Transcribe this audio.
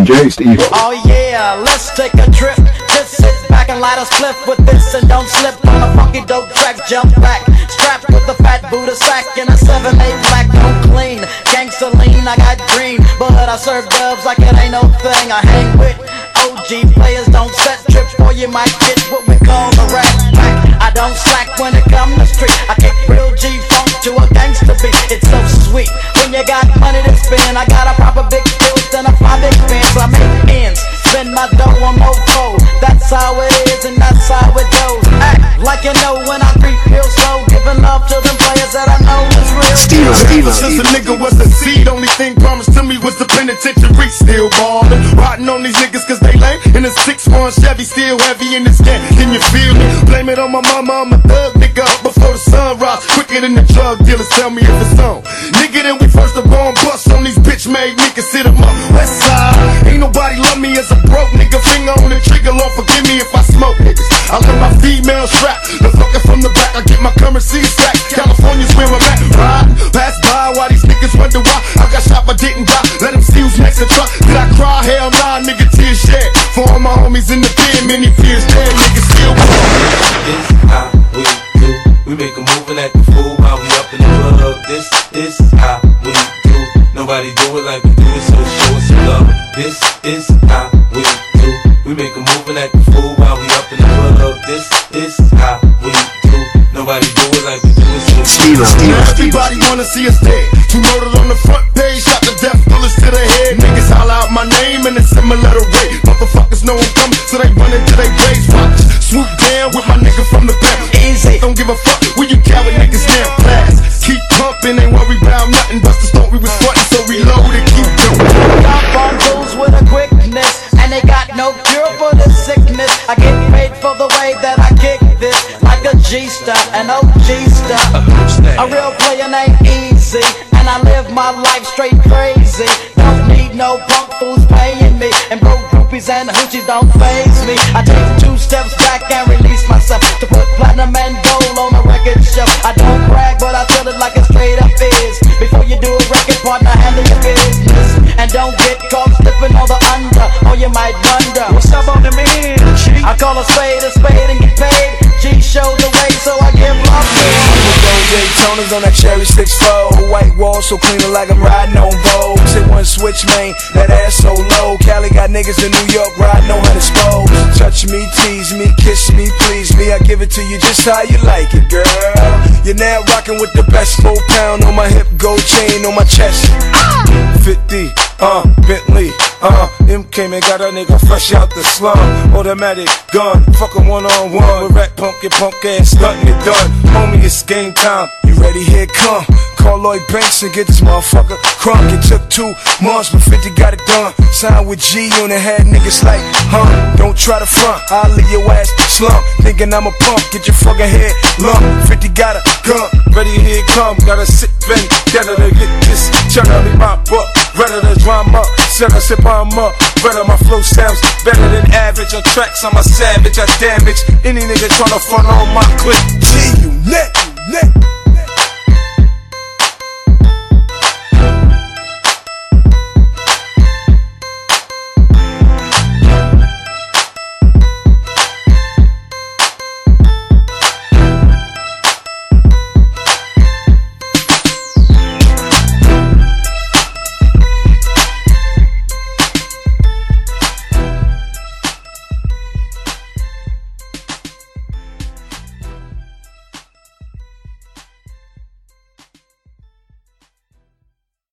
DJ Steve. Oh yeah, let's take a trip. Just sit back and light a spliff with this and don't slip on a funky dope track. Jump back, strapped with a fat Buddha sack and a 7-8 black, don't clean. Gangsta lean, I got green, but I serve dubs like it ain't no thing. I hang with OG players, don't set trips or you might get what we call the rat pack. I don't slack when it come to street. I kick real G funk to a gangster beat. It's so sweet when you got money to spend. I got a Act like you know when I creep real slow, giving love to them players that I know is real. Steven, Steven, Since a nigga was a seed, only thing promised to me was the penitentiary. Still ballin', riding on these niggas cause they lame. In a 6-1 Chevy, still heavy in this game. Can you feel me? Blame it on my mama, I'm a thug nigga up before the sun rise. Quicker than the drug dealers, tell me if it's on. Nigga, then we first up on bust on these bitch made niggas, sit 'em up. West side, currency stack. California's where I'm at. Ride, pass by while these niggas wonder why I got shot but didn't die. Let them see who's next to truck. Did I cry? Hell nah, nigga, tears shed. For all my homies in the pen, many fears dead, still how we do. We make a move and act a fool while we up in the club. This is how we do. Nobody do it like we do it, so show us some love. This is how we do. We make a move and act a fool wanna see us dead. Two murdered on the front page, shot the death bullets to the head. Niggas holler out my name in a similar way. Motherfuckers know I'm coming, so they run into their graves. Watch, swoop down with my nigga from the back. Easy. Don't give a fuck where you coward niggas now. Blast, keep pumping, ain't worry about nothing. Busters thought we was frontin', so reload and keep doing. Jump on fools with a quickness, and they got no cure for this sickness. I get paid for the way that I kick this, like a G-star, an OG star. A real player ain't easy, and I live my life straight crazy. Don't need no punk fools paying me, and broke groupies and hoochies don't phase me. I take two steps back and release myself to put platinum and gold on the record shelf. I don't brag, but I tell it like it straight up is. Before you do a record, partner, handle your business, and don't get caught slipping on the under, or you might wonder what's up on the man. I call a spade a spade Daytonas on that cherry six fold. White wall so clean like I'm riding on Vogue. Sit one switch, man, that ass so low. Cali got niggas in New York riding on hundred spokes. Touch me, tease me, kiss me, please me. I give it to you just how you like it, girl. You're now rocking with the best four pound on my hip, gold chain on my chest. 50, uh, Bentley, uh, M came and got a nigga fresh out the slum. Automatic gun, fuck a one on one with rat punk, your punk ass stunting it done. Homie, it's game time. Ready? Here come. Call Lloyd Banks and get this motherfucker crunk. It took two months, but 50 got it done. Signed with G-Unit, had niggas like, huh? Don't try to front, I'll leave your ass slump. Thinking I'm a punk, get your fucking head lump. 50 got a gun, ready, here come. Gotta sit ready, gotta get this. Tryna be my buck, ready to drama. Set a sip on up, better my flow sounds better than average. On tracks, I'm a savage, I damage any nigga tryna front on my clip. G, you you.